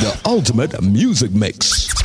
the ultimate music mix.